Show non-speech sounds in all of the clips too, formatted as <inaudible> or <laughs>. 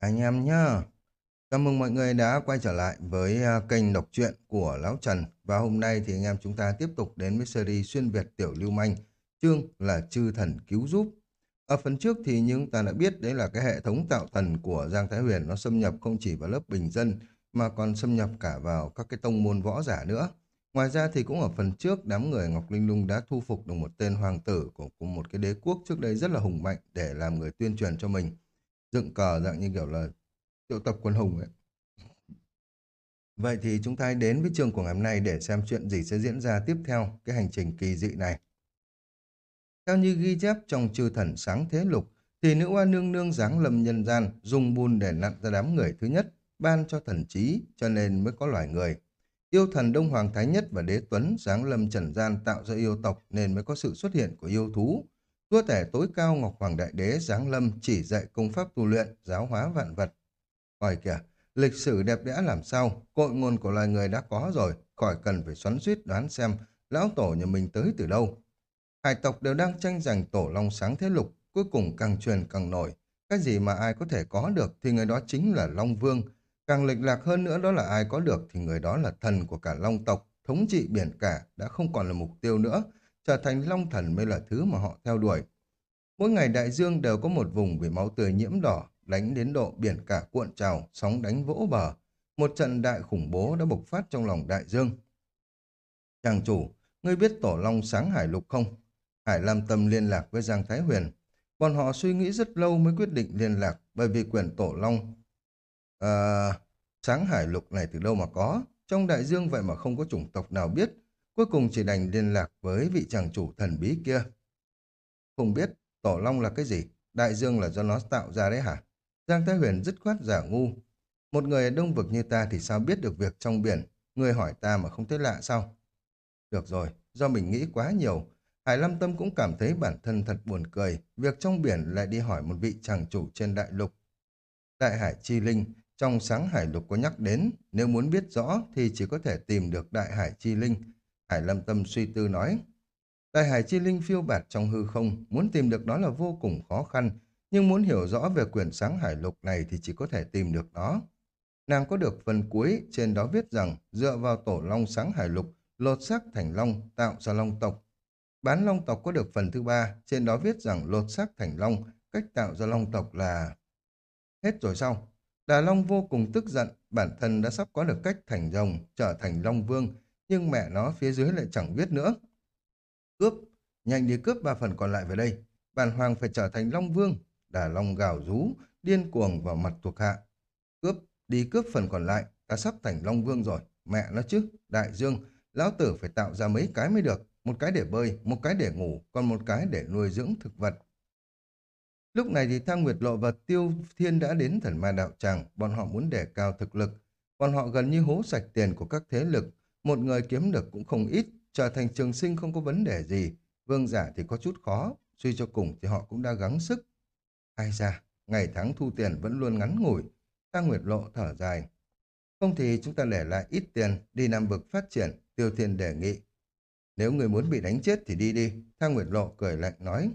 Anh em nhá, chào mừng mọi người đã quay trở lại với à, kênh đọc truyện của Lão Trần và hôm nay thì anh em chúng ta tiếp tục đến với series xuyên Việt tiểu lưu manh, chương là chư thần cứu giúp. Ở phần trước thì những ta đã biết đấy là cái hệ thống tạo thần của Giang Thái Huyền nó xâm nhập không chỉ vào lớp bình dân mà còn xâm nhập cả vào các cái tông môn võ giả nữa. Ngoài ra thì cũng ở phần trước đám người Ngọc Linh Lung đã thu phục được một tên hoàng tử của một cái đế quốc trước đây rất là hùng mạnh để làm người tuyên truyền cho mình dựng cờ dạng như kiểu là triệu tập quân hùng ấy. Vậy thì chúng ta đến với chương của ngày hôm nay để xem chuyện gì sẽ diễn ra tiếp theo cái hành trình kỳ dị này. Theo như ghi chép trong chư thần sáng thế lục, thì nữ oa nương nương giáng lâm nhân gian dùng bùn để nặn ra đám người thứ nhất, ban cho thần trí, cho nên mới có loài người. Yêu thần Đông Hoàng Thái Nhất và Đế Tuấn giáng lâm trần gian tạo ra yêu tộc nên mới có sự xuất hiện của yêu thú. Vua tể tối cao Ngọc Hoàng Đại Đế giáng lâm chỉ dạy công pháp tu luyện, giáo hóa vạn vật. Hỏi kìa, lịch sử đẹp đẽ làm sao, cội nguồn của loài người đã có rồi, khỏi cần phải xoắn suýt đoán xem lão tổ nhà mình tới từ đâu. Hải tộc đều đang tranh giành tổ long sáng thế lục, cuối cùng càng truyền càng nổi. Cái gì mà ai có thể có được thì người đó chính là Long Vương. Càng lịch lạc hơn nữa đó là ai có được thì người đó là thần của cả Long tộc, thống trị biển cả đã không còn là mục tiêu nữa, trở thành long thần mới là thứ mà họ theo đuổi. Mỗi ngày đại dương đều có một vùng bị máu tươi nhiễm đỏ, đánh đến độ biển cả cuộn trào, sóng đánh vỗ bờ. Một trận đại khủng bố đã bộc phát trong lòng đại dương. Chàng chủ, ngươi biết tổ long sáng hải lục không? Hải Lam Tâm liên lạc với Giang Thái Huyền. Bọn họ suy nghĩ rất lâu mới quyết định liên lạc bởi vì quyền tổ long À, sáng hải lục này từ đâu mà có. Trong đại dương vậy mà không có chủng tộc nào biết. Cuối cùng chỉ đành liên lạc với vị chàng chủ thần bí kia. Không biết tổ long là cái gì? Đại dương là do nó tạo ra đấy hả? Giang Thái Huyền dứt khoát giả ngu. Một người ở đông vực như ta thì sao biết được việc trong biển? Người hỏi ta mà không thấy lạ sao? Được rồi, do mình nghĩ quá nhiều. Hải Lâm Tâm cũng cảm thấy bản thân thật buồn cười. Việc trong biển lại đi hỏi một vị chàng chủ trên đại lục. Đại Hải Chi Linh, trong sáng Hải Lục có nhắc đến, nếu muốn biết rõ thì chỉ có thể tìm được Đại Hải Chi Linh. Hải Lâm Tâm suy tư nói. Đại Hải Chi Linh phiêu bạt trong hư không, muốn tìm được nó là vô cùng khó khăn, nhưng muốn hiểu rõ về Quyển sáng hải lục này thì chỉ có thể tìm được nó. Nàng có được phần cuối, trên đó viết rằng dựa vào tổ long sáng hải lục, lột xác thành long, tạo ra long tộc. Bán long tộc có được phần thứ ba, trên đó viết rằng lột xác thành long, cách tạo ra long tộc là... Hết rồi sau Đà Long vô cùng tức giận, bản thân đã sắp có được cách thành rồng, trở thành Long Vương, nhưng mẹ nó phía dưới lại chẳng biết nữa. Cướp, nhanh đi cướp ba phần còn lại về đây. Bản hoàng phải trở thành Long Vương. Đà Long gào rú, điên cuồng vào mặt thuộc hạ. Cướp, đi cướp phần còn lại, ta sắp thành Long Vương rồi. Mẹ nó chứ, đại dương, lão tử phải tạo ra mấy cái mới được. Một cái để bơi, một cái để ngủ, còn một cái để nuôi dưỡng thực vật. Lúc này thì Thang Nguyệt Lộ và Tiêu Thiên đã đến thần ma đạo tràng, bọn họ muốn đề cao thực lực. Bọn họ gần như hố sạch tiền của các thế lực, một người kiếm được cũng không ít, trở thành trường sinh không có vấn đề gì. Vương giả thì có chút khó, suy cho cùng thì họ cũng đã gắng sức. Ai ra, ngày tháng thu tiền vẫn luôn ngắn ngủi. Thang Nguyệt Lộ thở dài. Không thì chúng ta để lại ít tiền, đi Nam Vực phát triển, Tiêu Thiên đề nghị. Nếu người muốn bị đánh chết thì đi đi, Thang Nguyệt Lộ cười lạnh nói.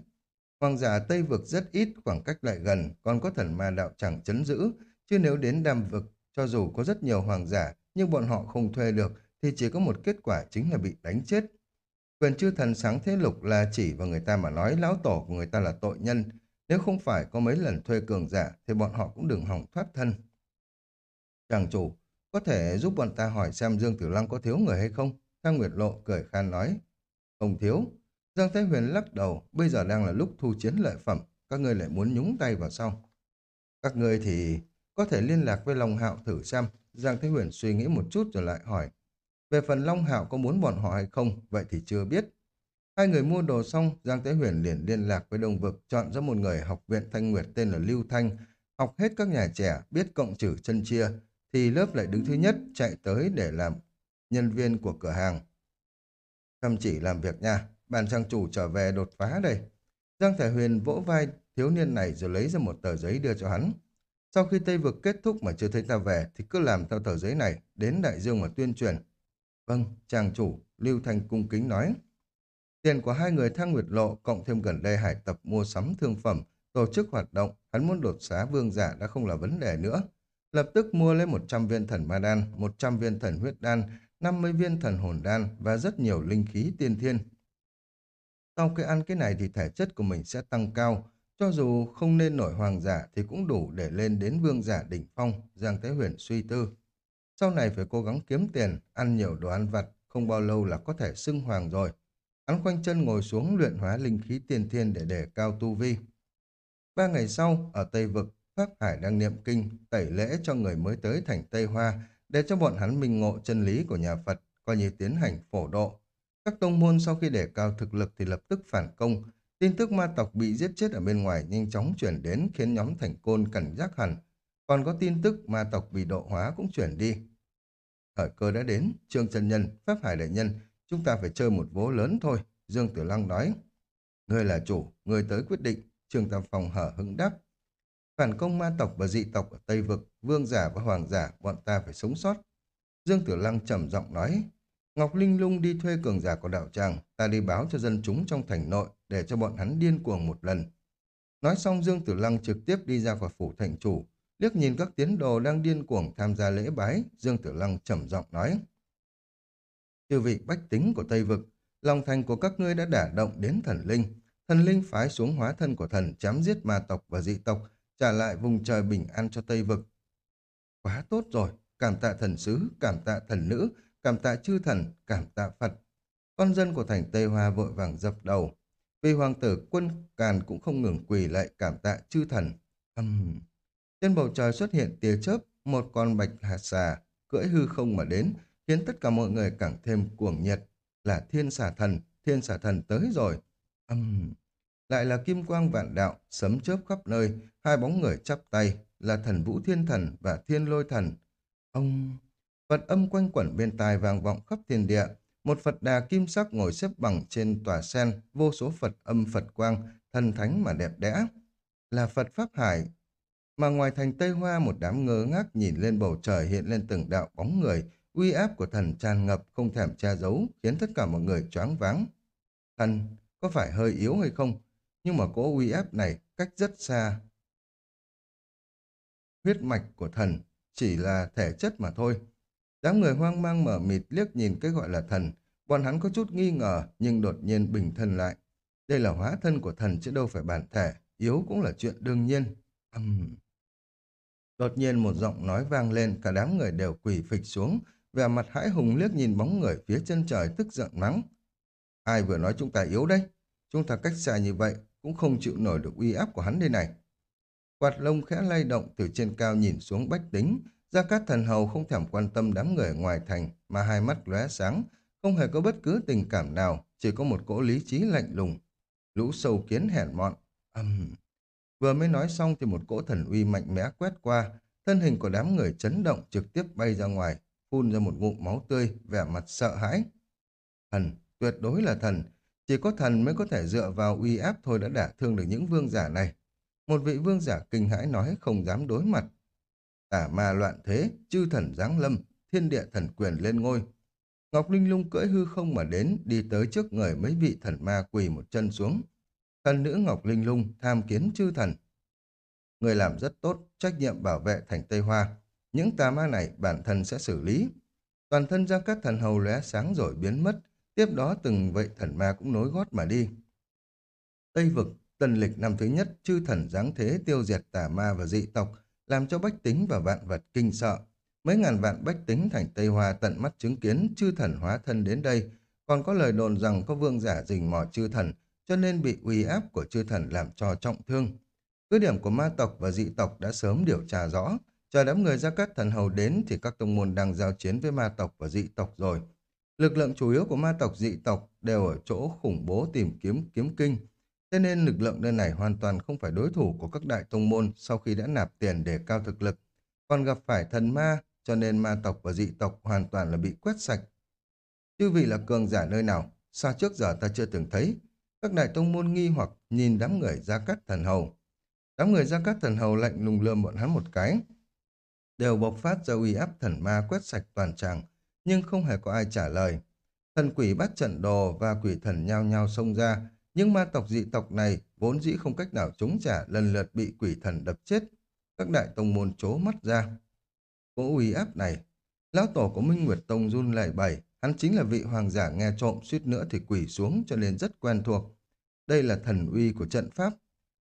Hoàng giả Tây Vực rất ít, khoảng cách lại gần, còn có thần ma đạo chẳng chấn giữ, chứ nếu đến Nam Vực, cho dù có rất nhiều hoàng giả, nhưng bọn họ không thuê được, thì chỉ có một kết quả chính là bị đánh chết. Quyền chư thần sáng thế lục là chỉ vào người ta mà nói lão tổ của người ta là tội nhân. Nếu không phải có mấy lần thuê cường giả thì bọn họ cũng đừng hỏng thoát thân. Chàng chủ, có thể giúp bọn ta hỏi xem Dương Tử Lăng có thiếu người hay không? Thang Nguyệt Lộ cười khan nói. Không thiếu. Giang Thái Huyền lắc đầu, bây giờ đang là lúc thu chiến lợi phẩm, các ngươi lại muốn nhúng tay vào sau. Các ngươi thì có thể liên lạc với Long Hạo thử xem. Giang Thái Huyền suy nghĩ một chút rồi lại hỏi. Về phần Long Hạo có muốn bọn họ hay không, vậy thì chưa biết. Hai người mua đồ xong, Giang Tế Huyền liền liên lạc với Đông Vực, chọn ra một người học viện Thanh Nguyệt tên là Lưu Thanh, học hết các nhà trẻ, biết cộng trừ chân chia, thì lớp lại đứng thứ nhất, chạy tới để làm nhân viên của cửa hàng. Chăm chỉ làm việc nha, bàn trang chủ trở về đột phá đây. Giang Thể Huyền vỗ vai thiếu niên này rồi lấy ra một tờ giấy đưa cho hắn. Sau khi Tây Vực kết thúc mà chưa thấy ta về thì cứ làm theo tờ giấy này, đến Đại Dương mà tuyên truyền. Vâng, chàng chủ, Lưu Thanh cung kính nói. Tiền của hai người thang nguyệt lộ cộng thêm gần đây hải tập mua sắm thương phẩm tổ chức hoạt động, hắn muốn đột xá vương giả đã không là vấn đề nữa. Lập tức mua lấy 100 viên thần ma đan, 100 viên thần huyết đan, 50 viên thần hồn đan và rất nhiều linh khí tiên thiên. Sau khi ăn cái này thì thể chất của mình sẽ tăng cao, cho dù không nên nổi hoàng giả thì cũng đủ để lên đến vương giả đỉnh phong, Giang Thế Huyền suy tư. Sau này phải cố gắng kiếm tiền, ăn nhiều đồ ăn vặt, không bao lâu là có thể xưng hoàng rồi. Hắn khoanh chân ngồi xuống luyện hóa linh khí tiên thiên để đề cao tu vi. Ba ngày sau, ở Tây Vực, Pháp Hải đang niệm kinh, tẩy lễ cho người mới tới thành Tây Hoa, để cho bọn hắn minh ngộ chân lý của nhà Phật, coi như tiến hành phổ độ. Các tông môn sau khi đề cao thực lực thì lập tức phản công. Tin tức ma tộc bị giết chết ở bên ngoài nhanh chóng chuyển đến khiến nhóm thành côn cảnh giác hẳn. Còn có tin tức ma tộc bị độ hóa cũng chuyển đi. Thời cơ đã đến, Trương Trần Nhân, Pháp Hải Đại Nhân, chúng ta phải chơi một vố lớn thôi, Dương Tử Lăng nói. Người là chủ, người tới quyết định, Trương Tam Phong hở hững đáp. Phản công ma tộc và dị tộc ở Tây Vực, vương giả và hoàng giả, bọn ta phải sống sót. Dương Tử Lăng trầm giọng nói, Ngọc Linh Lung đi thuê cường giả của đạo tràng, ta đi báo cho dân chúng trong thành nội để cho bọn hắn điên cuồng một lần. Nói xong Dương Tử Lăng trực tiếp đi ra khỏi phủ thành chủ, liếc nhìn các tiến đồ đang điên cuồng tham gia lễ bái, Dương Tử Lăng trầm giọng nói. Chư vị bách tính của Tây Vực, lòng thành của các ngươi đã đả động đến thần linh. Thần linh phái xuống hóa thân của thần chém giết ma tộc và dị tộc, trả lại vùng trời bình an cho Tây Vực. Quá tốt rồi, cảm tạ thần sứ, cảm tạ thần nữ, cảm tạ chư thần, cảm tạ Phật. Con dân của thành Tây Hoa vội vàng dập đầu. Vì hoàng tử quân càn cũng không ngừng quỳ lại cảm tạ chư thần. Uhm. Trên bầu trời xuất hiện tia chớp, một con bạch hạt xà, cưỡi hư không mà đến, khiến tất cả mọi người càng thêm cuồng nhiệt. Là thiên xà thần, thiên xà thần tới rồi. Uhm. Lại là kim quang vạn đạo, sấm chớp khắp nơi, hai bóng người chắp tay, là thần vũ thiên thần và thiên lôi thần. Ông... Phật âm quanh quẩn bên tai vang vọng khắp thiên địa. Một Phật đà kim sắc ngồi xếp bằng trên tòa sen, vô số Phật âm Phật quang, thần thánh mà đẹp đẽ. Là Phật Pháp Hải. Mà ngoài thành Tây Hoa một đám ngơ ngác nhìn lên bầu trời hiện lên từng đạo bóng người, uy áp của thần tràn ngập không thèm che giấu, khiến tất cả mọi người choáng váng. Thần, có phải hơi yếu hay không? Nhưng mà cỗ uy áp này cách rất xa. Huyết mạch của thần chỉ là thể chất mà thôi. Đám người hoang mang mở mịt liếc nhìn cái gọi là thần. Bọn hắn có chút nghi ngờ nhưng đột nhiên bình thân lại. Đây là hóa thân của thần chứ đâu phải bản thể. Yếu cũng là chuyện đương nhiên. Uhm. Đột nhiên một giọng nói vang lên, cả đám người đều quỳ phịch xuống, vẻ mặt hãi hùng liếc nhìn bóng người phía chân trời tức giận mắng. Ai vừa nói chúng ta yếu đấy? Chúng ta cách xa như vậy, cũng không chịu nổi được uy áp của hắn đây này. Quạt lông khẽ lay động từ trên cao nhìn xuống bách tính, Gia Cát Thần Hầu không thèm quan tâm đám người ngoài thành mà hai mắt lóe sáng, không hề có bất cứ tình cảm nào, chỉ có một cỗ lý trí lạnh lùng. Lũ sâu kiến hèn mọn. Âm... Vừa mới nói xong thì một cỗ thần uy mạnh mẽ quét qua, thân hình của đám người chấn động trực tiếp bay ra ngoài, phun ra một ngụm máu tươi, vẻ mặt sợ hãi. Thần, tuyệt đối là thần, chỉ có thần mới có thể dựa vào uy áp thôi đã đả thương được những vương giả này. Một vị vương giả kinh hãi nói không dám đối mặt. Tả ma loạn thế, chư thần giáng lâm, thiên địa thần quyền lên ngôi. Ngọc Linh lung cưỡi hư không mà đến, đi tới trước người mấy vị thần ma quỳ một chân xuống. Thần nữ Ngọc Linh lung tham kiến chư thần. Người làm rất tốt, trách nhiệm bảo vệ thành Tây Hoa. Những tà ma này bản thân sẽ xử lý. Toàn thân ra các thần hầu lóe sáng rồi biến mất, tiếp đó từng vậy thần ma cũng nối gót mà đi. Tây vực, tân lịch năm thứ nhất, chư thần giáng thế tiêu diệt tà ma và dị tộc, làm cho bách tính và vạn vật kinh sợ. Mấy ngàn vạn bách tính thành Tây Hoa tận mắt chứng kiến chư thần hóa thân đến đây, còn có lời đồn rằng có vương giả rình mò chư thần, cho nên bị uy áp của chư thần làm cho trọng thương. Cứ điểm của ma tộc và dị tộc đã sớm điều tra rõ, chờ đám người ra các thần hầu đến thì các tông môn đang giao chiến với ma tộc và dị tộc rồi. Lực lượng chủ yếu của ma tộc dị tộc đều ở chỗ khủng bố tìm kiếm kiếm kinh, Thế nên lực lượng nơi này hoàn toàn không phải đối thủ của các đại tông môn sau khi đã nạp tiền để cao thực lực. Còn gặp phải thần ma, cho nên ma tộc và dị tộc hoàn toàn là bị quét sạch. Chư vị là cường giả nơi nào? Sao trước giờ ta chưa từng thấy? Các đại tông môn nghi hoặc nhìn đám người gia cắt thần hầu. Đám người gia cắt thần hầu lạnh lùng lườm bọn hắn một cái. Đều bộc phát ra uy áp thần ma quét sạch toàn tràng, nhưng không hề có ai trả lời. Thần quỷ bắt trận đồ và quỷ thần nhao nhao xông ra, nhưng ma tộc dị tộc này vốn dĩ không cách nào chống trả lần lượt bị quỷ thần đập chết. Các đại tông môn chố mắt ra. Cỗ uy áp này, lão tổ của Minh Nguyệt Tông run lẩy bẩy, hắn chính là vị hoàng giả nghe trộm suýt nữa thì quỷ xuống cho nên rất quen thuộc. Đây là thần uy của trận pháp.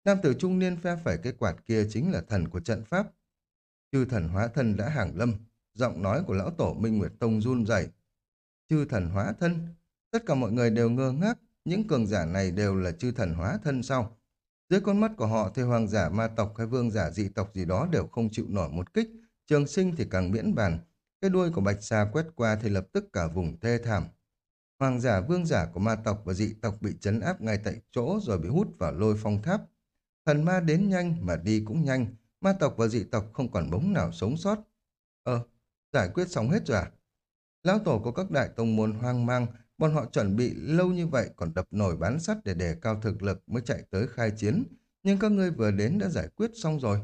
Nam tử trung niên phe phải cái quạt kia chính là thần của trận pháp. Chư thần hóa thân đã hàng lâm, giọng nói của lão tổ Minh Nguyệt Tông run rẩy. Chư thần hóa thân, tất cả mọi người đều ngơ ngác, những cường giả này đều là chư thần hóa thân sao? Dưới con mắt của họ thì hoàng giả ma tộc hay vương giả dị tộc gì đó đều không chịu nổi một kích, trường sinh thì càng miễn bàn. Cái đuôi của bạch xà quét qua thì lập tức cả vùng thê thảm. Hoàng giả vương giả của ma tộc và dị tộc bị chấn áp ngay tại chỗ rồi bị hút vào lôi phong tháp. Thần ma đến nhanh mà đi cũng nhanh, ma tộc và dị tộc không còn bóng nào sống sót. Ờ, giải quyết xong hết rồi à? Lão tổ của các đại tông môn hoang mang, bọn họ chuẩn bị lâu như vậy còn đập nổi bán sắt để đề cao thực lực mới chạy tới khai chiến. Nhưng các ngươi vừa đến đã giải quyết xong rồi.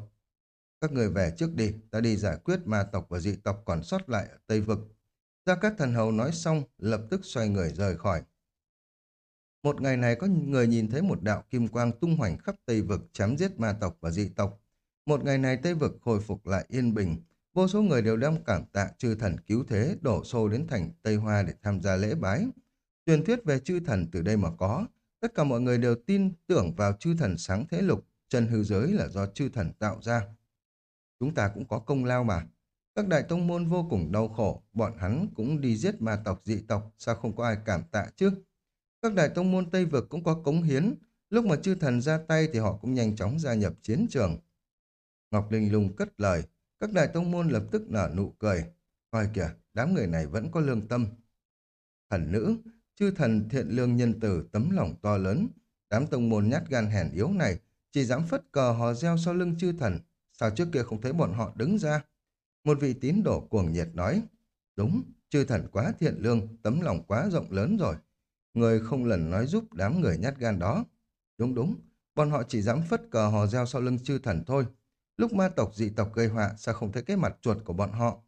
Các người về trước đi, ta đi giải quyết ma tộc và dị tộc còn sót lại ở Tây Vực. Gia Cát Thần Hầu nói xong, lập tức xoay người rời khỏi. Một ngày này có người nhìn thấy một đạo kim quang tung hoành khắp Tây Vực chém giết ma tộc và dị tộc. Một ngày này Tây Vực hồi phục lại yên bình, vô số người đều đem cảm tạ chư thần cứu thế đổ xô đến thành Tây Hoa để tham gia lễ bái. Truyền thuyết về chư thần từ đây mà có, tất cả mọi người đều tin tưởng vào chư thần sáng thế lục, chân hư giới là do chư thần tạo ra. Chúng ta cũng có công lao mà. Các đại tông môn vô cùng đau khổ, bọn hắn cũng đi giết ma tộc dị tộc, sao không có ai cảm tạ chứ? Các đại tông môn Tây Vực cũng có cống hiến, lúc mà chư thần ra tay thì họ cũng nhanh chóng gia nhập chiến trường. Ngọc Linh lung cất lời, các đại tông môn lập tức nở nụ cười. Coi kìa, đám người này vẫn có lương tâm. Thần nữ, chư thần thiện lương nhân tử tấm lòng to lớn. Đám tông môn nhát gan hèn yếu này chỉ dám phất cờ hò reo sau lưng chư thần. Sao trước kia không thấy bọn họ đứng ra? Một vị tín đồ cuồng nhiệt nói. Đúng, chư thần quá thiện lương, tấm lòng quá rộng lớn rồi. Người không lần nói giúp đám người nhát gan đó. Đúng đúng, bọn họ chỉ dám phất cờ hò reo sau lưng chư thần thôi. Lúc ma tộc dị tộc gây họa sao không thấy cái mặt chuột của bọn họ?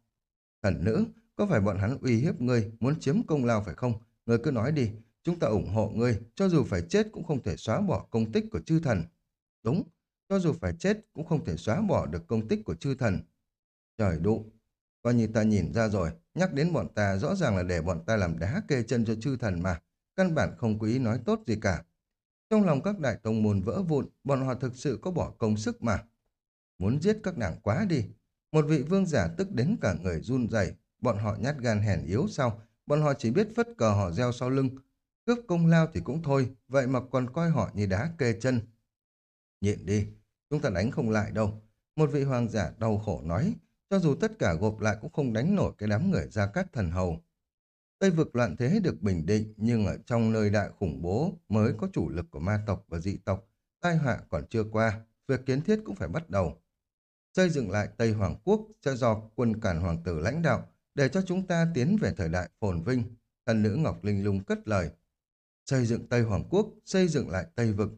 Thần nữ, có phải bọn hắn uy hiếp ngươi, muốn chiếm công lao phải không? Ngươi cứ nói đi, chúng ta ủng hộ ngươi, cho dù phải chết cũng không thể xóa bỏ công tích của chư thần. Đúng, cho dù phải chết cũng không thể xóa bỏ được công tích của chư thần. Trời đụ, coi như ta nhìn ra rồi, nhắc đến bọn ta rõ ràng là để bọn ta làm đá kê chân cho chư thần mà, căn bản không quý ý nói tốt gì cả. Trong lòng các đại tông môn vỡ vụn, bọn họ thực sự có bỏ công sức mà. Muốn giết các nàng quá đi. Một vị vương giả tức đến cả người run rẩy bọn họ nhát gan hèn yếu sao, bọn họ chỉ biết phất cờ họ gieo sau lưng. Cướp công lao thì cũng thôi, vậy mà còn coi họ như đá kê chân. Nhịn đi, chúng ta đánh không lại đâu. Một vị hoàng giả đau khổ nói, cho dù tất cả gộp lại cũng không đánh nổi cái đám người gia cát thần hầu. Tây vực loạn thế được bình định, nhưng ở trong nơi đại khủng bố mới có chủ lực của ma tộc và dị tộc. Tai họa còn chưa qua, việc kiến thiết cũng phải bắt đầu. Xây dựng lại Tây Hoàng Quốc sẽ do quân cản hoàng tử lãnh đạo để cho chúng ta tiến về thời đại phồn vinh. Thần nữ Ngọc Linh lung cất lời. Xây dựng Tây Hoàng Quốc, xây dựng lại Tây Vực.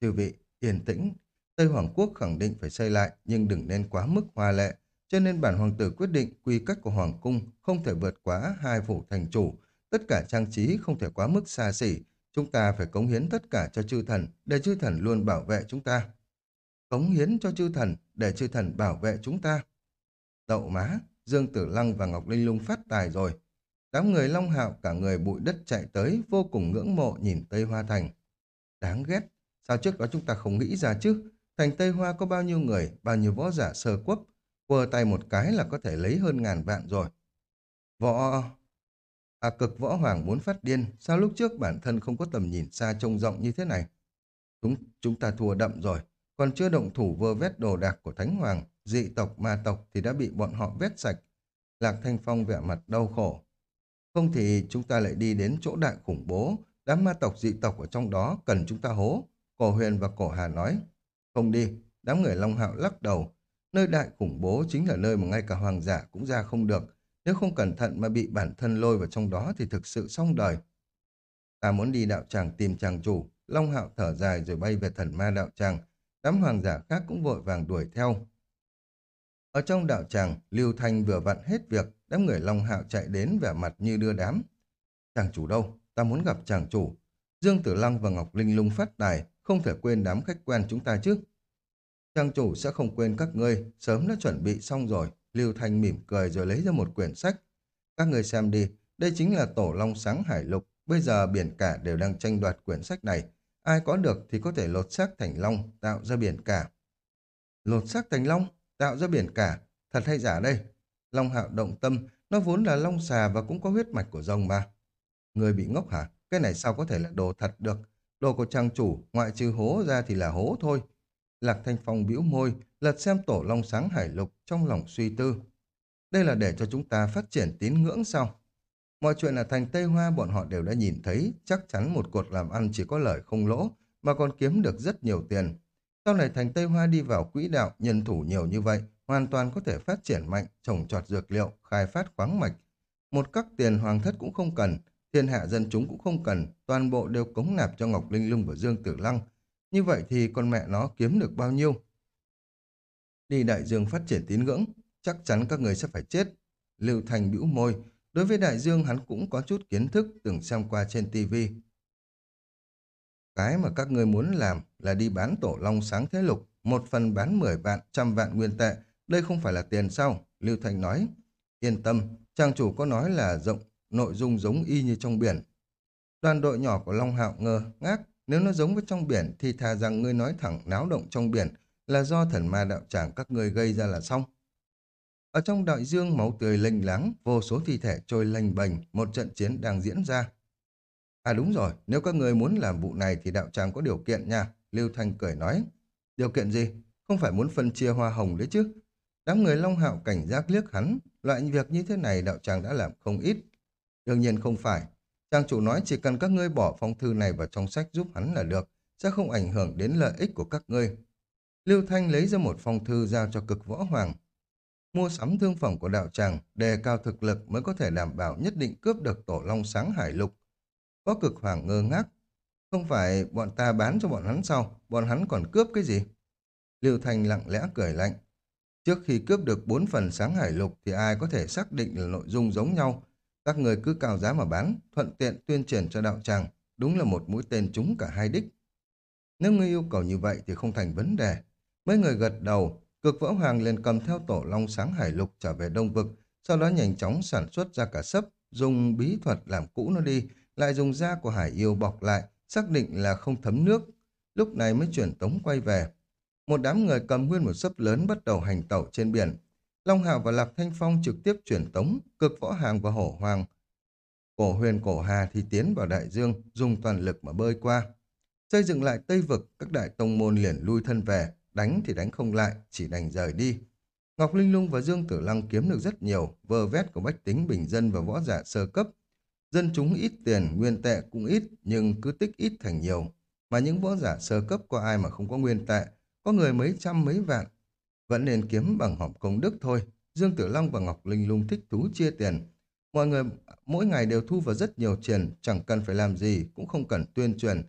Chư vị, yên tĩnh. Tây Hoàng Quốc khẳng định phải xây lại nhưng đừng nên quá mức hoa lệ cho nên bản hoàng tử quyết định quy cách của hoàng cung không thể vượt quá hai phủ thành chủ, tất cả trang trí không thể quá mức xa xỉ, chúng ta phải cống hiến tất cả cho chư thần, để chư thần luôn bảo vệ chúng ta. Cống hiến cho chư thần, để chư thần bảo vệ chúng ta. Đậu má, Dương Tử Lăng và Ngọc Linh Lung phát tài rồi. Đám người Long Hạo cả người bụi đất chạy tới, vô cùng ngưỡng mộ nhìn Tây Hoa Thành. Đáng ghét, sao trước đó chúng ta không nghĩ ra chứ? Thành Tây Hoa có bao nhiêu người, bao nhiêu võ giả sơ quốc, Quơ tay một cái là có thể lấy hơn ngàn vạn rồi. Võ... À cực võ hoàng muốn phát điên, sao lúc trước bản thân không có tầm nhìn xa trông rộng như thế này? Chúng, chúng ta thua đậm rồi, còn chưa động thủ vơ vét đồ đạc của Thánh Hoàng, dị tộc, ma tộc thì đã bị bọn họ vét sạch. Lạc Thanh Phong vẻ mặt đau khổ. Không thì chúng ta lại đi đến chỗ đại khủng bố, đám ma tộc dị tộc ở trong đó cần chúng ta hố. Cổ huyền và cổ hà nói. Không đi, đám người Long Hạo lắc đầu, Nơi đại khủng bố chính là nơi mà ngay cả hoàng giả cũng ra không được. Nếu không cẩn thận mà bị bản thân lôi vào trong đó thì thực sự xong đời. Ta muốn đi đạo tràng tìm chàng chủ. Long hạo thở dài rồi bay về thần ma đạo tràng. Đám hoàng giả khác cũng vội vàng đuổi theo. Ở trong đạo tràng, Lưu Thanh vừa vặn hết việc, đám người Long Hạo chạy đến vẻ mặt như đưa đám. Chàng chủ đâu? Ta muốn gặp chàng chủ. Dương Tử Lăng và Ngọc Linh lung phát tài, không thể quên đám khách quen chúng ta chứ. Trang chủ sẽ không quên các ngươi, sớm đã chuẩn bị xong rồi. Lưu Thanh mỉm cười rồi lấy ra một quyển sách. Các ngươi xem đi, đây chính là Tổ Long Sáng Hải Lục. Bây giờ biển cả đều đang tranh đoạt quyển sách này. Ai có được thì có thể lột xác thành long, tạo ra biển cả. Lột xác thành long, tạo ra biển cả. Thật hay giả đây? Long hạo động tâm, nó vốn là long xà và cũng có huyết mạch của rồng mà. Người bị ngốc hả? Cái này sao có thể là đồ thật được? Đồ của trang chủ, ngoại trừ hố ra thì là hố thôi. Lạc Thanh Phong bĩu môi, lật xem tổ long sáng hải lục trong lòng suy tư. Đây là để cho chúng ta phát triển tín ngưỡng sao? Mọi chuyện ở thành Tây Hoa bọn họ đều đã nhìn thấy, chắc chắn một cột làm ăn chỉ có lợi không lỗ, mà còn kiếm được rất nhiều tiền. Sau này thành Tây Hoa đi vào quỹ đạo, nhân thủ nhiều như vậy, hoàn toàn có thể phát triển mạnh, trồng trọt dược liệu, khai phát khoáng mạch. Một các tiền hoàng thất cũng không cần, thiên hạ dân chúng cũng không cần, toàn bộ đều cống nạp cho Ngọc Linh Lung và Dương Tử Lăng. Như vậy thì con mẹ nó kiếm được bao nhiêu? Đi đại dương phát triển tín ngưỡng, chắc chắn các người sẽ phải chết. Lưu Thành bĩu môi, đối với đại dương hắn cũng có chút kiến thức từng xem qua trên tivi. Cái mà các người muốn làm là đi bán tổ long sáng thế lục, một phần bán 10 vạn, trăm vạn nguyên tệ, đây không phải là tiền sao? Lưu Thành nói. Yên tâm, trang chủ có nói là rộng, nội dung giống y như trong biển. Đoàn đội nhỏ của Long Hạo ngơ, ngác, nếu nó giống với trong biển thì thà rằng ngươi nói thẳng náo động trong biển là do thần ma đạo tràng các ngươi gây ra là xong. Ở trong đại dương máu tươi lênh láng, vô số thi thể trôi lênh bềnh, một trận chiến đang diễn ra. À đúng rồi, nếu các người muốn làm vụ này thì đạo tràng có điều kiện nha, Lưu Thanh cười nói. Điều kiện gì? Không phải muốn phân chia hoa hồng đấy chứ. Đám người Long Hạo cảnh giác liếc hắn, loại việc như thế này đạo tràng đã làm không ít. Đương nhiên không phải. Trang chủ nói chỉ cần các ngươi bỏ phong thư này vào trong sách giúp hắn là được, sẽ không ảnh hưởng đến lợi ích của các ngươi. Lưu Thanh lấy ra một phong thư giao cho cực võ hoàng. Mua sắm thương phẩm của đạo tràng, đề cao thực lực mới có thể đảm bảo nhất định cướp được tổ long sáng hải lục. Có cực hoàng ngơ ngác. Không phải bọn ta bán cho bọn hắn sao? Bọn hắn còn cướp cái gì? Lưu Thanh lặng lẽ cười lạnh. Trước khi cướp được bốn phần sáng hải lục thì ai có thể xác định là nội dung giống nhau. Các người cứ cao giá mà bán, thuận tiện tuyên truyền cho đạo tràng. Đúng là một mũi tên trúng cả hai đích. Nếu ngươi yêu cầu như vậy thì không thành vấn đề. Mấy người gật đầu, cực võ hoàng liền cầm theo tổ long sáng hải lục trở về đông vực, sau đó nhanh chóng sản xuất ra cả sấp, dùng bí thuật làm cũ nó đi, lại dùng da của hải yêu bọc lại, xác định là không thấm nước. Lúc này mới chuyển tống quay về. Một đám người cầm nguyên một sấp lớn bắt đầu hành tẩu trên biển. Long Hạo và Lạc Thanh Phong trực tiếp chuyển tống, cực võ hàng và hổ hoàng. Cổ huyền cổ hà thì tiến vào đại dương, dùng toàn lực mà bơi qua. Xây dựng lại Tây Vực, các đại tông môn liền lui thân về, đánh thì đánh không lại, chỉ đành rời đi. Ngọc Linh Lung và Dương Tử Lăng kiếm được rất nhiều, vơ vét của bách tính bình dân và võ giả sơ cấp. Dân chúng ít tiền, nguyên tệ cũng ít, nhưng cứ tích ít thành nhiều. Mà những võ giả sơ cấp có ai mà không có nguyên tệ, có người mấy trăm mấy vạn. Vẫn nên kiếm bằng họp công đức thôi. Dương Tử Long và Ngọc Linh Lung thích thú chia tiền. Mọi người mỗi ngày đều thu vào rất nhiều tiền, chẳng cần phải làm gì, cũng không cần tuyên truyền.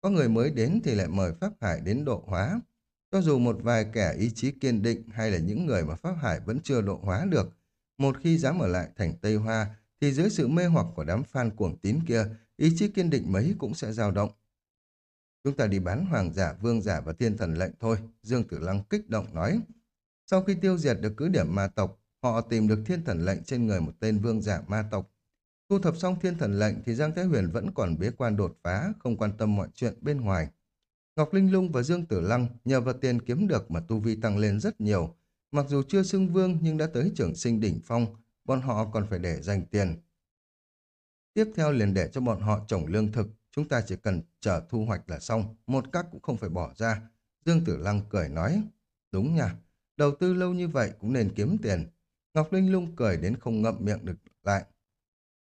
Có người mới đến thì lại mời Pháp Hải đến độ hóa. Cho dù một vài kẻ ý chí kiên định hay là những người mà Pháp Hải vẫn chưa độ hóa được, một khi dám ở lại thành Tây Hoa, thì dưới sự mê hoặc của đám fan cuồng tín kia, ý chí kiên định mấy cũng sẽ dao động. Chúng ta đi bán hoàng giả, vương giả và thiên thần lệnh thôi, Dương Tử Lăng kích động nói. Sau khi tiêu diệt được cứ điểm ma tộc, họ tìm được thiên thần lệnh trên người một tên vương giả ma tộc. Thu thập xong thiên thần lệnh thì Giang Thái Huyền vẫn còn bế quan đột phá, không quan tâm mọi chuyện bên ngoài. Ngọc Linh Lung và Dương Tử Lăng nhờ vào tiền kiếm được mà tu vi tăng lên rất nhiều. Mặc dù chưa xưng vương nhưng đã tới trưởng sinh đỉnh phong, bọn họ còn phải để dành tiền. Tiếp theo liền để cho bọn họ trồng lương thực, chúng ta chỉ cần chờ thu hoạch là xong, một cách cũng không phải bỏ ra. Dương Tử Lăng cười nói, đúng nha, đầu tư lâu như vậy cũng nên kiếm tiền. Ngọc Linh Lung cười đến không ngậm miệng được lại.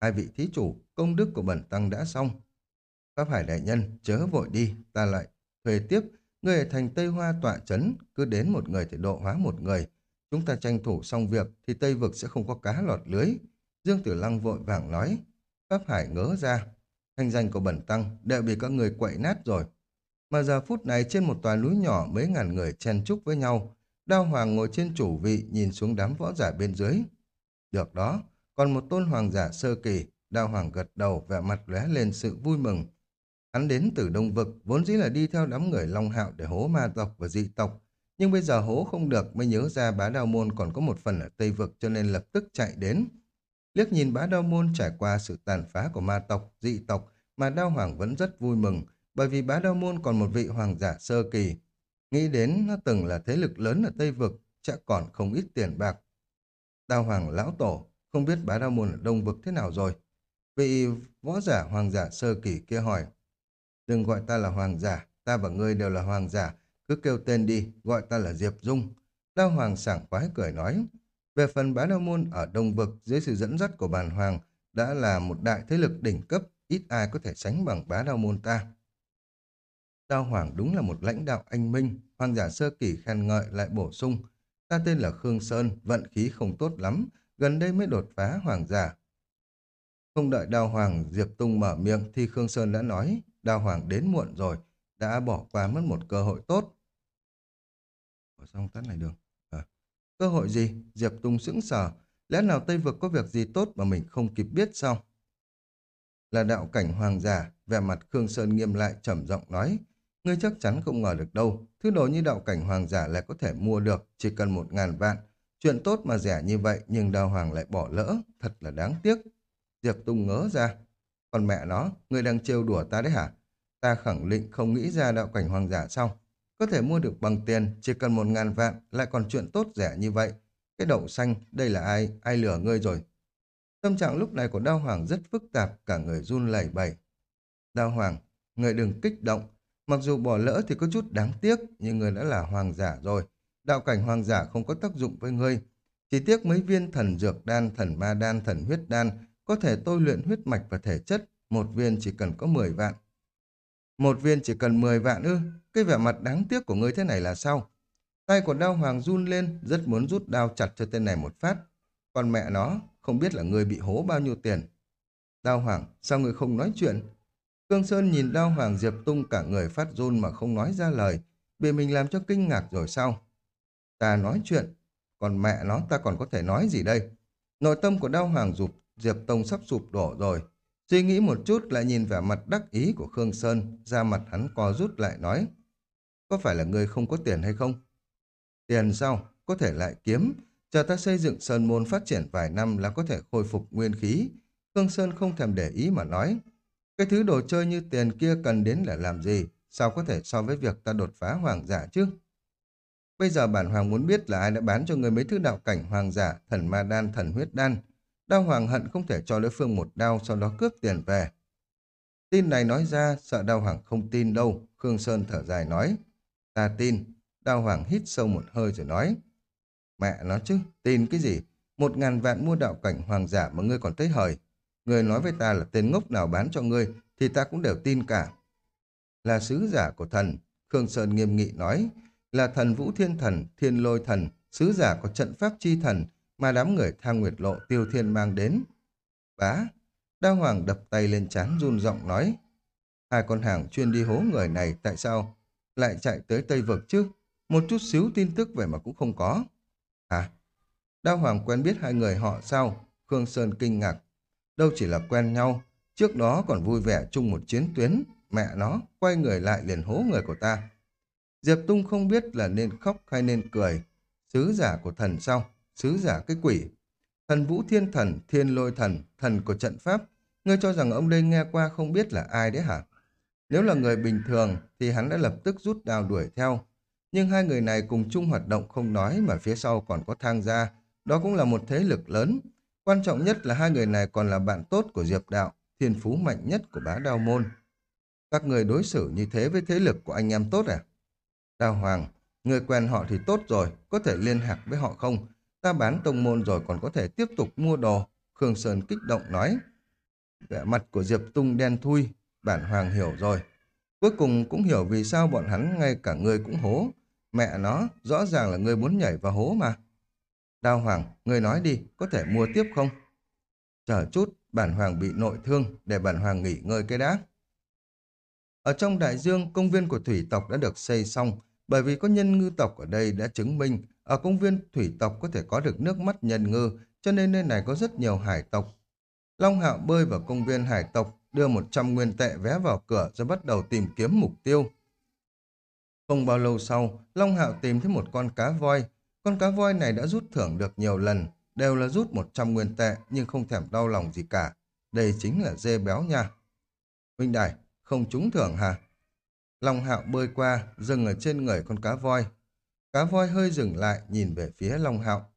Hai vị thí chủ, công đức của bẩn tăng đã xong. Pháp Hải Đại Nhân, chớ vội đi, ta lại thuê tiếp, người ở thành Tây Hoa tọa chấn, cứ đến một người thì độ hóa một người. Chúng ta tranh thủ xong việc thì Tây Vực sẽ không có cá lọt lưới. Dương Tử Lăng vội vàng nói. Pháp Hải ngỡ ra. Thanh danh của bẩn tăng đều bị các người quậy nát rồi. Mà giờ phút này trên một tòa núi nhỏ mấy ngàn người chen chúc với nhau. Đao Hoàng ngồi trên chủ vị nhìn xuống đám võ giả bên dưới. Được đó, còn một tôn hoàng giả sơ kỳ, Đao Hoàng gật đầu vẻ mặt lóe lên sự vui mừng. Hắn đến từ Đông Vực, vốn dĩ là đi theo đám người Long Hạo để hố ma tộc và dị tộc. Nhưng bây giờ hố không được mới nhớ ra bá đao môn còn có một phần ở Tây Vực cho nên lập tức chạy đến. Liếc nhìn bá đao môn trải qua sự tàn phá của ma tộc, dị tộc mà đao hoàng vẫn rất vui mừng bởi vì bá đao môn còn một vị hoàng giả sơ kỳ. Nghĩ đến nó từng là thế lực lớn ở Tây Vực, chắc còn không ít tiền bạc. Đao hoàng lão tổ, không biết bá đao môn ở Đông Vực thế nào rồi. Vị võ giả hoàng giả sơ kỳ kia hỏi. Đừng gọi ta là hoàng giả, ta và ngươi đều là hoàng giả, cứ kêu tên đi, gọi ta là Diệp Dung. Đao hoàng sảng khoái cười nói. Về phần bá đao môn ở Đông Vực dưới sự dẫn dắt của bàn hoàng đã là một đại thế lực đỉnh cấp, ít ai có thể sánh bằng bá đao môn ta. Đao hoàng đúng là một lãnh đạo anh minh, hoàng giả sơ kỳ khen ngợi lại bổ sung. Ta tên là Khương Sơn, vận khí không tốt lắm, gần đây mới đột phá hoàng giả. Không đợi Đào hoàng Diệp Tung mở miệng thì Khương Sơn đã nói, Đào hoàng đến muộn rồi, đã bỏ qua mất một cơ hội tốt. Ở xong tắt này đường. À, cơ hội gì? Diệp Tung sững sờ. Lẽ nào Tây Vực có việc gì tốt mà mình không kịp biết sao? Là đạo cảnh hoàng giả, vẻ mặt Khương Sơn nghiêm lại trầm giọng nói. Ngươi chắc chắn không ngờ được đâu, thứ đồ như đạo cảnh hoàng giả lại có thể mua được, chỉ cần một ngàn vạn. Chuyện tốt mà rẻ như vậy nhưng đào hoàng lại bỏ lỡ, thật là đáng tiếc. Diệp Tung ngớ ra. Còn mẹ nó, ngươi đang trêu đùa ta đấy hả? Ta khẳng định không nghĩ ra đạo cảnh hoàng giả sao? Có thể mua được bằng tiền, chỉ cần một ngàn vạn, lại còn chuyện tốt rẻ như vậy. Cái đậu xanh, đây là ai? Ai lừa ngươi rồi? Tâm trạng lúc này của Đao Hoàng rất phức tạp, cả người run lẩy bẩy. Đao Hoàng, người đừng kích động. Mặc dù bỏ lỡ thì có chút đáng tiếc, nhưng người đã là hoàng giả rồi. Đạo cảnh hoàng giả không có tác dụng với ngươi. Chỉ tiếc mấy viên thần dược đan, thần ma đan, thần huyết đan có thể tôi luyện huyết mạch và thể chất. Một viên chỉ cần có 10 vạn. Một viên chỉ cần 10 vạn ư? Cái vẻ mặt đáng tiếc của ngươi thế này là sao? Tay của đao hoàng run lên, rất muốn rút đao chặt cho tên này một phát. Còn mẹ nó, không biết là ngươi bị hố bao nhiêu tiền. Đao hoàng, sao ngươi không nói chuyện? Cương Sơn nhìn đao hoàng Diệp Tung cả người phát run mà không nói ra lời. Bị mình làm cho kinh ngạc rồi sao? Ta nói chuyện, còn mẹ nó ta còn có thể nói gì đây? Nội tâm của đao hoàng dục Diệp Tông sắp sụp đổ rồi. Suy nghĩ một chút lại nhìn vẻ mặt đắc ý của Khương Sơn, ra mặt hắn co rút lại nói. Có phải là người không có tiền hay không? Tiền sao? Có thể lại kiếm. Chờ ta xây dựng Sơn Môn phát triển vài năm là có thể khôi phục nguyên khí. Khương Sơn không thèm để ý mà nói. Cái thứ đồ chơi như tiền kia cần đến là làm gì? Sao có thể so với việc ta đột phá hoàng giả chứ? Bây giờ bản hoàng muốn biết là ai đã bán cho người mấy thứ đạo cảnh hoàng giả, thần ma đan, thần huyết đan. Đao hoàng hận không thể cho đối phương một đao sau đó cướp tiền về. Tin này nói ra, sợ đao hoàng không tin đâu, Khương Sơn thở dài nói. Ta tin, đao hoàng hít sâu một hơi rồi nói. Mẹ nó chứ, tin cái gì? Một ngàn vạn mua đạo cảnh hoàng giả mà ngươi còn tới hời người nói với ta là tên ngốc nào bán cho ngươi, thì ta cũng đều tin cả. Là sứ giả của thần, Khương Sơn nghiêm nghị nói, là thần vũ thiên thần, thiên lôi thần, sứ giả của trận pháp chi thần, mà đám người thang nguyệt lộ tiêu thiên mang đến. Bá, đao hoàng đập tay lên chán run giọng nói, hai con hàng chuyên đi hố người này tại sao lại chạy tới Tây Vực chứ? Một chút xíu tin tức về mà cũng không có. À, Hả? Đao hoàng quen biết hai người họ sao? Khương Sơn kinh ngạc. Đâu chỉ là quen nhau, trước đó còn vui vẻ chung một chiến tuyến, mẹ nó, quay người lại liền hố người của ta. Diệp Tung không biết là nên khóc hay nên cười. Sứ giả của thần sao? Sứ giả cái quỷ. Thần Vũ Thiên Thần, Thiên Lôi Thần, thần của trận pháp. Ngươi cho rằng ông đây nghe qua không biết là ai đấy hả? Nếu là người bình thường thì hắn đã lập tức rút đào đuổi theo. Nhưng hai người này cùng chung hoạt động không nói mà phía sau còn có thang gia. Đó cũng là một thế lực lớn. Quan trọng nhất là hai người này còn là bạn tốt của Diệp Đạo, thiên phú mạnh nhất của bá đao môn. Các người đối xử như thế với thế lực của anh em tốt à? Đao Hoàng, người quen họ thì tốt rồi, có thể liên lạc với họ không? Ta bán tông môn rồi còn có thể tiếp tục mua đồ. Khương Sơn kích động nói. Vẻ mặt của Diệp Tung đen thui, bản Hoàng hiểu rồi. Cuối cùng cũng hiểu vì sao bọn hắn ngay cả người cũng hố. Mẹ nó, rõ ràng là người muốn nhảy vào hố mà. Đao Hoàng, người nói đi, có thể mua tiếp không? Chờ chút, bản Hoàng bị nội thương, để bản Hoàng nghỉ ngơi cái đã. Ở trong đại dương, công viên của thủy tộc đã được xây xong, bởi vì có nhân ngư tộc ở đây đã chứng minh ở công viên thủy tộc có thể có được nước mắt nhân ngư, cho nên nơi này có rất nhiều hải tộc. Long Hạo bơi vào công viên hải tộc, đưa 100 nguyên tệ vé vào cửa rồi bắt đầu tìm kiếm mục tiêu. Không bao lâu sau, Long Hạo tìm thấy một con cá voi. Con cá voi này đã rút thưởng được nhiều lần, đều là rút 100 nguyên tệ nhưng không thèm đau lòng gì cả. Đây chính là dê béo nha. Huynh đài, không trúng thưởng hả? Long Hạo bơi qua, dừng ở trên người con cá voi. Cá voi hơi dừng lại, nhìn về phía Long Hạo.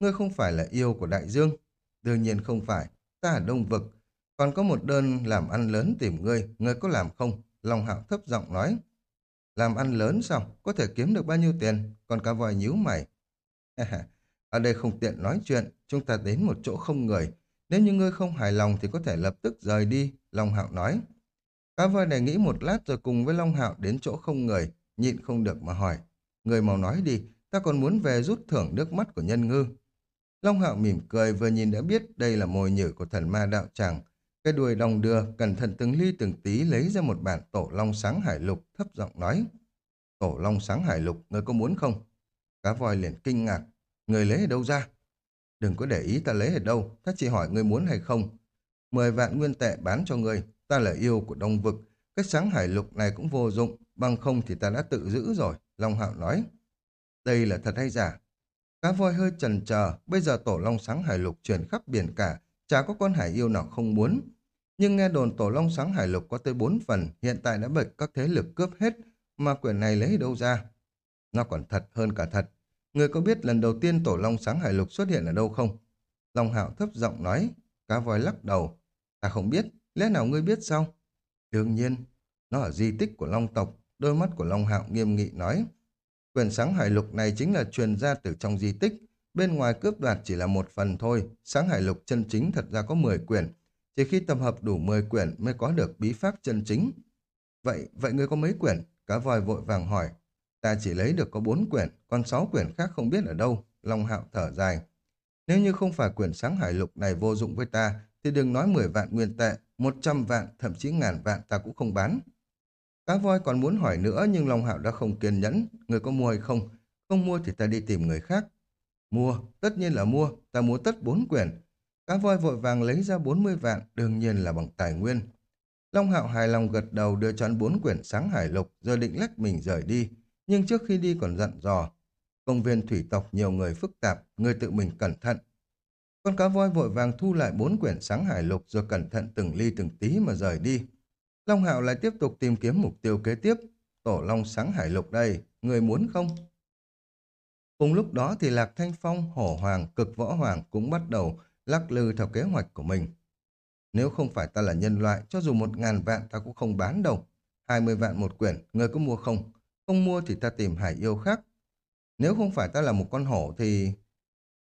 Ngươi không phải là yêu của đại dương. Đương nhiên không phải, ta ở đông vực. Còn có một đơn làm ăn lớn tìm ngươi, ngươi có làm không? Long Hạo thấp giọng nói. Làm ăn lớn sao? Có thể kiếm được bao nhiêu tiền? con cá voi nhíu mày. <laughs> ở đây không tiện nói chuyện, chúng ta đến một chỗ không người. Nếu như ngươi không hài lòng thì có thể lập tức rời đi, Long Hạo nói. Cá voi này nghĩ một lát rồi cùng với Long Hạo đến chỗ không người, nhịn không được mà hỏi. Người mau nói đi, ta còn muốn về rút thưởng nước mắt của nhân ngư. Long Hạo mỉm cười vừa nhìn đã biết đây là mồi nhử của thần ma đạo tràng. Cái đuôi đồng đưa, cẩn thận từng ly từng tí lấy ra một bản tổ long sáng hải lục, thấp giọng nói. Tổ long sáng hải lục, người có muốn không? Cá voi liền kinh ngạc. Người lấy ở đâu ra? Đừng có để ý ta lấy ở đâu, ta chỉ hỏi người muốn hay không. Mười vạn nguyên tệ bán cho người, ta là yêu của đông vực. Cái sáng hải lục này cũng vô dụng, bằng không thì ta đã tự giữ rồi, Long Hạo nói. Đây là thật hay giả? Cá voi hơi chần chờ, bây giờ tổ long sáng hải lục truyền khắp biển cả, chả có con hải yêu nào không muốn. Nhưng nghe đồn tổ long sáng hải lục có tới bốn phần, hiện tại đã bị các thế lực cướp hết, mà quyển này lấy đâu ra? Nó còn thật hơn cả thật. Người có biết lần đầu tiên tổ long sáng hải lục xuất hiện ở đâu không? Long hạo thấp giọng nói, cá voi lắc đầu. Ta không biết, lẽ nào ngươi biết sao? Đương nhiên, nó ở di tích của long tộc, đôi mắt của long hạo nghiêm nghị nói. Quyển sáng hải lục này chính là truyền ra từ trong di tích, bên ngoài cướp đoạt chỉ là một phần thôi, sáng hải lục chân chính thật ra có 10 quyển, chỉ khi tập hợp đủ 10 quyển mới có được bí pháp chân chính. Vậy, vậy ngươi có mấy quyển? Cá voi vội vàng hỏi. Ta chỉ lấy được có bốn quyển, còn sáu quyển khác không biết ở đâu. Long hạo thở dài. Nếu như không phải quyển sáng hải lục này vô dụng với ta, thì đừng nói 10 vạn nguyên tệ, 100 vạn, thậm chí ngàn vạn ta cũng không bán. Cá voi còn muốn hỏi nữa nhưng Long Hạo đã không kiên nhẫn. Người có mua hay không? Không mua thì ta đi tìm người khác. Mua, tất nhiên là mua, ta mua tất bốn quyển. Cá voi vội vàng lấy ra 40 vạn, đương nhiên là bằng tài nguyên. Long Hạo hài lòng gật đầu đưa cho bốn quyển sáng hải lục, rồi định lách mình rời đi. Nhưng trước khi đi còn dặn dò. Công viên thủy tộc nhiều người phức tạp, người tự mình cẩn thận. Con cá voi vội vàng thu lại bốn quyển sáng hải lục rồi cẩn thận từng ly từng tí mà rời đi. Long Hạo lại tiếp tục tìm kiếm mục tiêu kế tiếp. Tổ Long sáng hải lục đây, người muốn không? Cùng lúc đó thì Lạc Thanh Phong, Hổ Hoàng, Cực Võ Hoàng cũng bắt đầu lắc lư theo kế hoạch của mình. Nếu không phải ta là nhân loại, cho dù một ngàn vạn ta cũng không bán đâu. Hai mươi vạn một quyển, người có mua không? Không mua thì ta tìm hải yêu khác. Nếu không phải ta là một con hổ thì...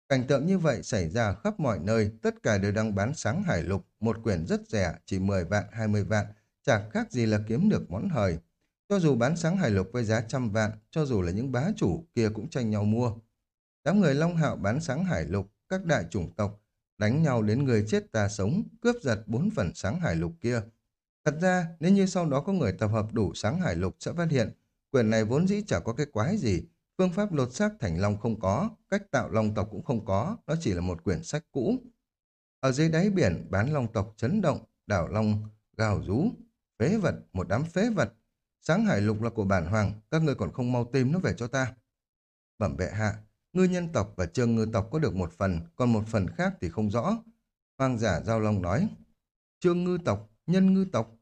Cảnh tượng như vậy xảy ra khắp mọi nơi, tất cả đều đang bán sáng hải lục, một quyển rất rẻ, chỉ 10 vạn, 20 vạn, chả khác gì là kiếm được món hời. Cho dù bán sáng hải lục với giá trăm vạn, cho dù là những bá chủ kia cũng tranh nhau mua. Đám người Long Hạo bán sáng hải lục, các đại chủng tộc, đánh nhau đến người chết ta sống, cướp giật bốn phần sáng hải lục kia. Thật ra, nếu như sau đó có người tập hợp đủ sáng hải lục sẽ phát hiện, quyển này vốn dĩ chả có cái quái gì, phương pháp lột xác thành long không có, cách tạo long tộc cũng không có, nó chỉ là một quyển sách cũ. Ở dưới đáy biển, bán long tộc chấn động, đảo long gào rú, phế vật, một đám phế vật. Sáng hải lục là của bản hoàng, các ngươi còn không mau tìm nó về cho ta. Bẩm vệ hạ, ngư nhân tộc và trương ngư tộc có được một phần, còn một phần khác thì không rõ. Hoàng giả Giao Long nói, trương ngư tộc, nhân ngư tộc.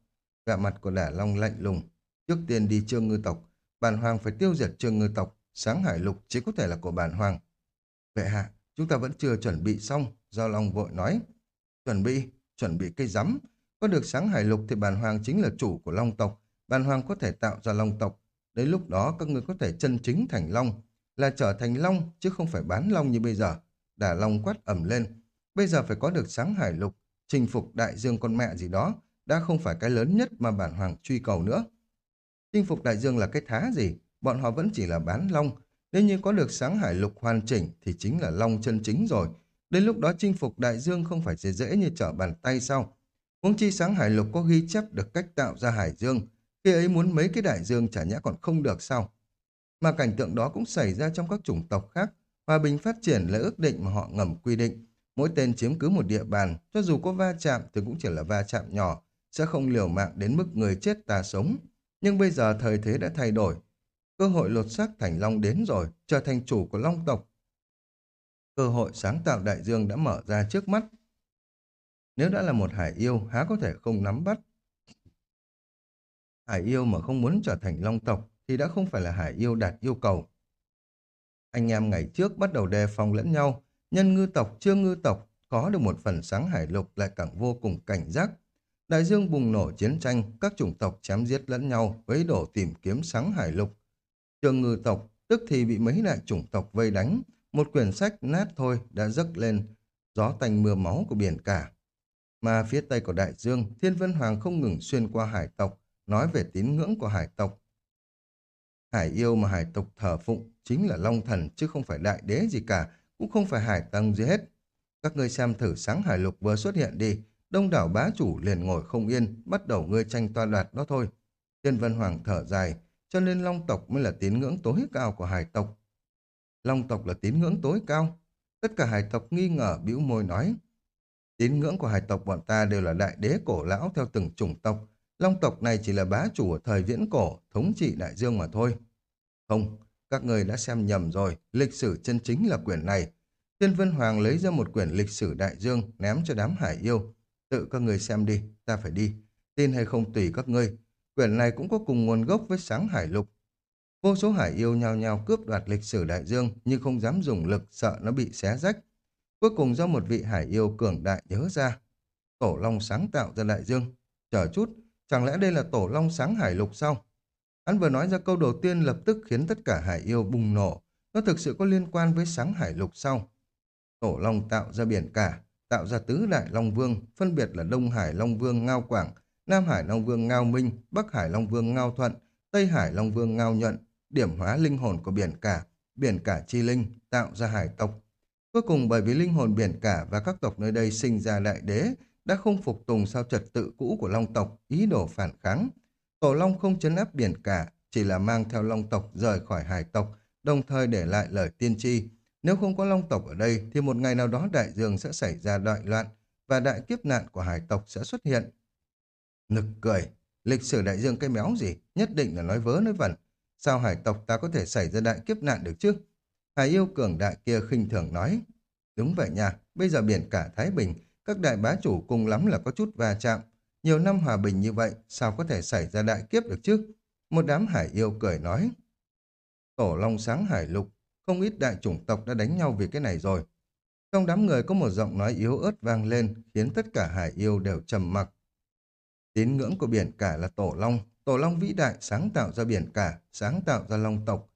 Gạ mặt của đả Long lạnh lùng, trước tiên đi trương ngư tộc, bản hoàng phải tiêu diệt trường ngư tộc, sáng hải lục chỉ có thể là của bản hoàng. Vệ hạ, chúng ta vẫn chưa chuẩn bị xong, Giao Long vội nói. Chuẩn bị, chuẩn bị cây rắm, có được sáng hải lục thì bản hoàng chính là chủ của long tộc, bản hoàng có thể tạo ra long tộc. Đến lúc đó các người có thể chân chính thành long, là trở thành long chứ không phải bán long như bây giờ. Đả long quát ẩm lên. Bây giờ phải có được sáng hải lục, chinh phục đại dương con mẹ gì đó, đã không phải cái lớn nhất mà bản hoàng truy cầu nữa. Chinh phục đại dương là cái thá gì? Bọn họ vẫn chỉ là bán long. Nếu như có được sáng hải lục hoàn chỉnh thì chính là long chân chính rồi. Đến lúc đó chinh phục đại dương không phải dễ dễ như trở bàn tay sao? Huống chi sáng hải lục có ghi chép được cách tạo ra hải dương, khi ấy muốn mấy cái đại dương chả nhã còn không được sao. Mà cảnh tượng đó cũng xảy ra trong các chủng tộc khác, hòa bình phát triển là ước định mà họ ngầm quy định. Mỗi tên chiếm cứ một địa bàn, cho dù có va chạm thì cũng chỉ là va chạm nhỏ, sẽ không liều mạng đến mức người chết ta sống. Nhưng bây giờ thời thế đã thay đổi. Cơ hội lột xác thành long đến rồi, trở thành chủ của long tộc. Cơ hội sáng tạo đại dương đã mở ra trước mắt. Nếu đã là một hải yêu, há có thể không nắm bắt. Hải yêu mà không muốn trở thành long tộc thì đã không phải là hải yêu đạt yêu cầu. Anh em ngày trước bắt đầu đề phòng lẫn nhau, nhân ngư tộc, chưa ngư tộc có được một phần sáng hải lục lại càng vô cùng cảnh giác. Đại dương bùng nổ chiến tranh, các chủng tộc chém giết lẫn nhau với đổ tìm kiếm sáng hải lục. Trường ngư tộc tức thì bị mấy đại chủng tộc vây đánh, một quyển sách nát thôi đã dấc lên, gió tanh mưa máu của biển cả. Mà phía tây của đại dương, Thiên Vân Hoàng không ngừng xuyên qua hải tộc, nói về tín ngưỡng của hải tộc. Hải yêu mà hải tộc thờ phụng chính là Long Thần chứ không phải đại đế gì cả, cũng không phải hải tăng gì hết. Các ngươi xem thử sáng hải lục vừa xuất hiện đi, đông đảo bá chủ liền ngồi không yên, bắt đầu ngươi tranh toa đoạt đó thôi. Thiên Vân Hoàng thở dài, cho nên Long tộc mới là tín ngưỡng tối cao của hải tộc. Long tộc là tín ngưỡng tối cao. Tất cả hải tộc nghi ngờ bĩu môi nói. Tín ngưỡng của hải tộc bọn ta đều là đại đế cổ lão theo từng chủng tộc. Long tộc này chỉ là bá chủ ở thời viễn cổ, thống trị đại dương mà thôi. Không, các người đã xem nhầm rồi, lịch sử chân chính là quyển này. Thiên Vân Hoàng lấy ra một quyển lịch sử đại dương ném cho đám hải yêu. Tự các người xem đi, ta phải đi. Tin hay không tùy các ngươi. Quyển này cũng có cùng nguồn gốc với sáng hải lục. Vô số hải yêu nhào nhào cướp đoạt lịch sử đại dương nhưng không dám dùng lực sợ nó bị xé rách. Cuối cùng do một vị hải yêu cường đại nhớ ra. Tổ Long sáng tạo ra đại dương. Chờ chút, chẳng lẽ đây là Tổ Long sáng hải lục sao? Hắn vừa nói ra câu đầu tiên lập tức khiến tất cả hải yêu bùng nổ. Nó thực sự có liên quan với sáng hải lục sau. Tổ Long tạo ra biển cả, tạo ra tứ đại Long Vương, phân biệt là Đông Hải Long Vương Ngao Quảng, Nam Hải Long Vương Ngao Minh, Bắc Hải Long Vương Ngao Thuận, Tây Hải Long Vương Ngao Nhuận, điểm hóa linh hồn của biển cả, biển cả chi linh, tạo ra hải tộc. Cuối cùng bởi vì linh hồn biển cả và các tộc nơi đây sinh ra đại đế, đã không phục tùng sao trật tự cũ của long tộc, ý đồ phản kháng. Tổ long không chấn áp biển cả, chỉ là mang theo long tộc rời khỏi hải tộc, đồng thời để lại lời tiên tri. Nếu không có long tộc ở đây, thì một ngày nào đó đại dương sẽ xảy ra đại loạn, và đại kiếp nạn của hải tộc sẽ xuất hiện. Nực cười, lịch sử đại dương cây méo gì, nhất định là nói vớ nói vẩn. Sao hải tộc ta có thể xảy ra đại kiếp nạn được chứ? Hải yêu cường đại kia khinh thường nói. Đúng vậy nha, bây giờ biển cả Thái Bình, các đại bá chủ cùng lắm là có chút va chạm. Nhiều năm hòa bình như vậy, sao có thể xảy ra đại kiếp được chứ? Một đám hải yêu cười nói. Tổ Long Sáng Hải Lục, không ít đại chủng tộc đã đánh nhau vì cái này rồi. Trong đám người có một giọng nói yếu ớt vang lên, khiến tất cả hải yêu đều trầm mặc. Tín ngưỡng của biển cả là Tổ Long, Tổ Long vĩ đại sáng tạo ra biển cả, sáng tạo ra Long tộc.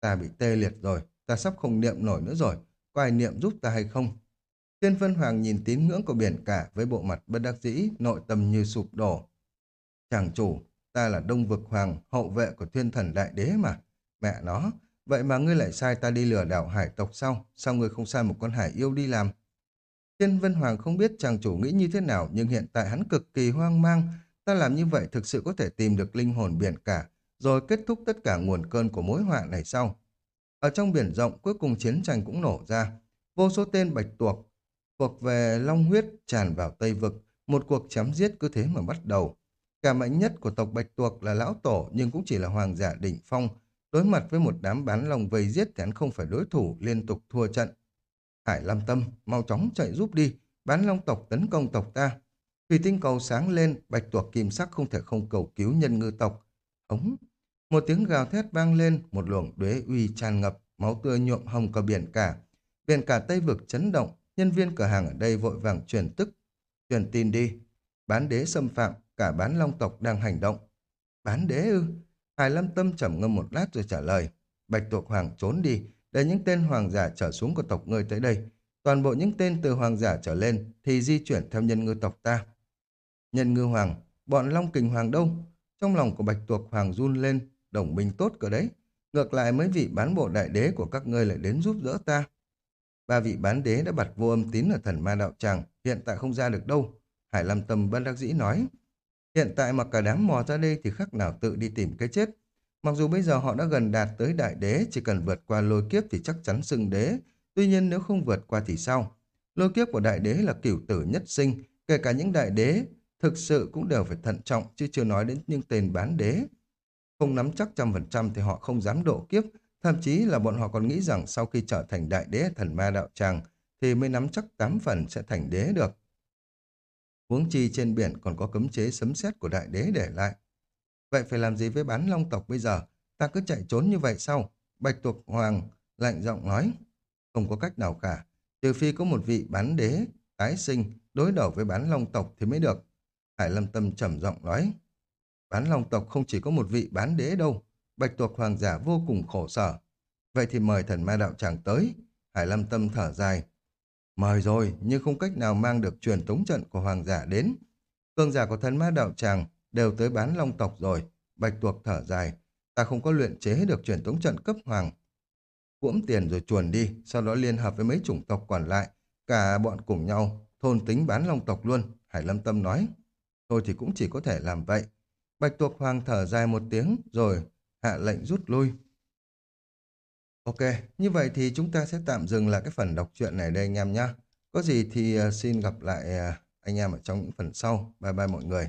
Ta bị tê liệt rồi, ta sắp không niệm nổi nữa rồi, có ai niệm giúp ta hay không? thiên Vân Hoàng nhìn tín ngưỡng của biển cả với bộ mặt bất đắc dĩ, nội tâm như sụp đổ. Chàng chủ, ta là Đông Vực Hoàng, hậu vệ của thiên thần đại đế mà. Mẹ nó, vậy mà ngươi lại sai ta đi lừa đảo hải tộc sao? Sao ngươi không sai một con hải yêu đi làm? thiên Vân Hoàng không biết chàng chủ nghĩ như thế nào, nhưng hiện tại hắn cực kỳ hoang mang, Ta làm như vậy thực sự có thể tìm được linh hồn biển cả, rồi kết thúc tất cả nguồn cơn của mối họa này sau. Ở trong biển rộng, cuối cùng chiến tranh cũng nổ ra. Vô số tên bạch tuộc thuộc về long huyết tràn vào Tây Vực. Một cuộc chém giết cứ thế mà bắt đầu. Cả mạnh nhất của tộc bạch tuộc là lão tổ nhưng cũng chỉ là hoàng giả đỉnh phong. Đối mặt với một đám bán lòng vây giết thì hắn không phải đối thủ liên tục thua trận. Hải Lam Tâm, mau chóng chạy giúp đi, bán long tộc tấn công tộc ta. Thủy tinh cầu sáng lên, bạch tuộc kim sắc không thể không cầu cứu nhân ngư tộc. Ống! Một tiếng gào thét vang lên, một luồng đuế uy tràn ngập, máu tươi nhuộm hồng cả biển cả. Biển cả Tây Vực chấn động, nhân viên cửa hàng ở đây vội vàng truyền tức. Truyền tin đi, bán đế xâm phạm, cả bán long tộc đang hành động. Bán đế ư? Hải Lâm Tâm trầm ngâm một lát rồi trả lời. Bạch tuộc hoàng trốn đi, để những tên hoàng giả trở xuống của tộc ngươi tới đây. Toàn bộ những tên từ hoàng giả trở lên thì di chuyển theo nhân ngư tộc ta. Nhân ngư hoàng, bọn Long Kình Hoàng đâu? Trong lòng của Bạch Tuộc Hoàng run lên, đồng minh tốt cỡ đấy. Ngược lại mấy vị bán bộ đại đế của các ngươi lại đến giúp đỡ ta. Ba vị bán đế đã bật vô âm tín ở thần ma đạo tràng, hiện tại không ra được đâu. Hải Lâm Tâm bất đắc dĩ nói. Hiện tại mà cả đám mò ra đây thì khác nào tự đi tìm cái chết. Mặc dù bây giờ họ đã gần đạt tới đại đế, chỉ cần vượt qua lôi kiếp thì chắc chắn xưng đế. Tuy nhiên nếu không vượt qua thì sao? Lôi kiếp của đại đế là cửu tử nhất sinh, kể cả những đại đế thực sự cũng đều phải thận trọng chứ chưa nói đến những tên bán đế. Không nắm chắc trăm phần trăm thì họ không dám độ kiếp, thậm chí là bọn họ còn nghĩ rằng sau khi trở thành đại đế thần ma đạo tràng thì mới nắm chắc tám phần sẽ thành đế được. Huống chi trên biển còn có cấm chế sấm sét của đại đế để lại. Vậy phải làm gì với bán long tộc bây giờ? Ta cứ chạy trốn như vậy sao? Bạch tuộc hoàng lạnh giọng nói. Không có cách nào cả. Trừ phi có một vị bán đế, tái sinh, đối đầu với bán long tộc thì mới được. Hải Lâm Tâm trầm giọng nói. Bán long tộc không chỉ có một vị bán đế đâu. Bạch tuộc hoàng giả vô cùng khổ sở. Vậy thì mời thần ma đạo tràng tới. Hải Lâm Tâm thở dài. Mời rồi, nhưng không cách nào mang được truyền tống trận của hoàng giả đến. Cương giả của thân ma đạo tràng đều tới bán long tộc rồi. Bạch tuộc thở dài. Ta không có luyện chế được truyền tống trận cấp hoàng. Cuỗm tiền rồi chuồn đi, sau đó liên hợp với mấy chủng tộc còn lại. Cả bọn cùng nhau, thôn tính bán long tộc luôn. Hải Lâm Tâm nói. Thôi thì cũng chỉ có thể làm vậy. Bạch tuộc hoàng thở dài một tiếng rồi hạ lệnh rút lui. Ok, như vậy thì chúng ta sẽ tạm dừng là cái phần đọc truyện này đây anh em nhé. Có gì thì ờ, xin gặp lại ờ, anh em ở trong những phần sau. Bye bye mọi người.